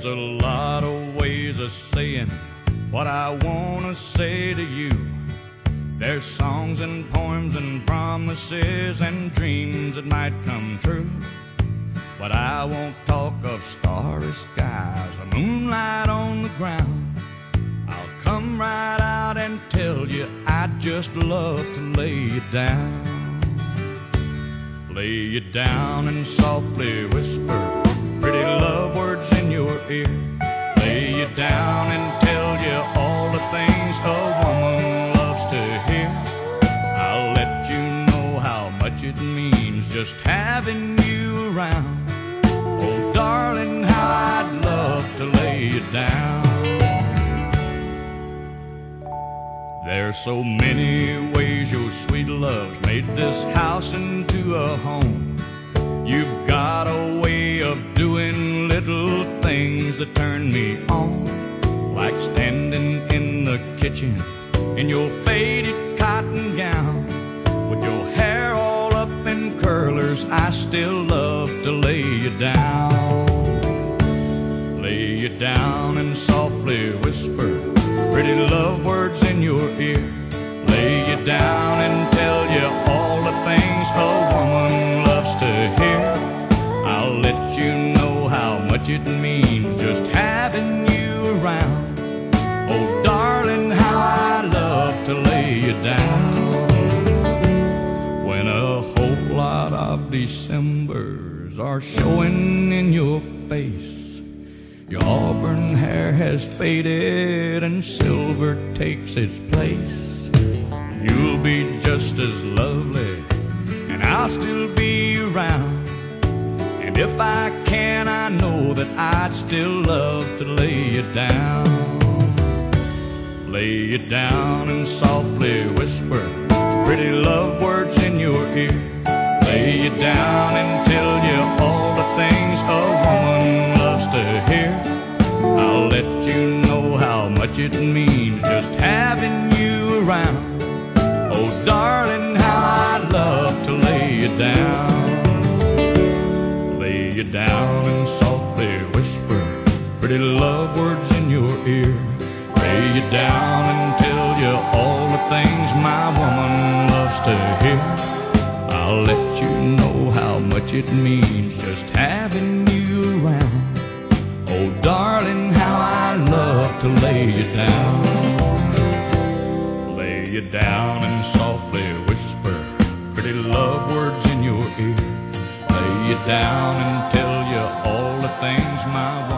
There's a lot of ways of saying what I want to say to you. There's songs and poems and promises and dreams that might come true. But I won't talk of starry skies or moonlight on the ground. I'll come right out and tell you I'd just love to lay you down. Lay you down and softly whisper pretty love words ear. Lay you down and tell you all the things a woman loves to hear. I'll let you know how much it means just having you around. Oh, darling, how I'd love to lay you down. There's so many ways your sweet love's made this house into a home. Things that turn me on, like standing in the kitchen in your faded cotton gown with your hair all up in curlers. I still love to lay you down, lay you down and softly whisper pretty love words in your ear. Lay you down and tell you all the things a woman loves to hear. I'll let you know how much it means just having you around. Oh, darling, how I love to lay you down. When a whole lot of Decembers are showing in your face. Your auburn hair has faded and silver takes its place. You'll be just as lovely, and I'll still be around. If I can, I know that I'd still love to lay you down. Lay you down and softly whisper pretty love words in your ear. Lay you down and tell you all the things a woman loves to hear. I'll let you know how much it means just having you around. Oh, darling, you down and softly whisper pretty love words in your ear. Lay you down and tell you all the things my woman loves to hear. I'll let you know how much it means just having you around. Oh, darling, how I love to lay you down. Lay you down and softly whisper pretty love words in your ear. Lay you down my wife.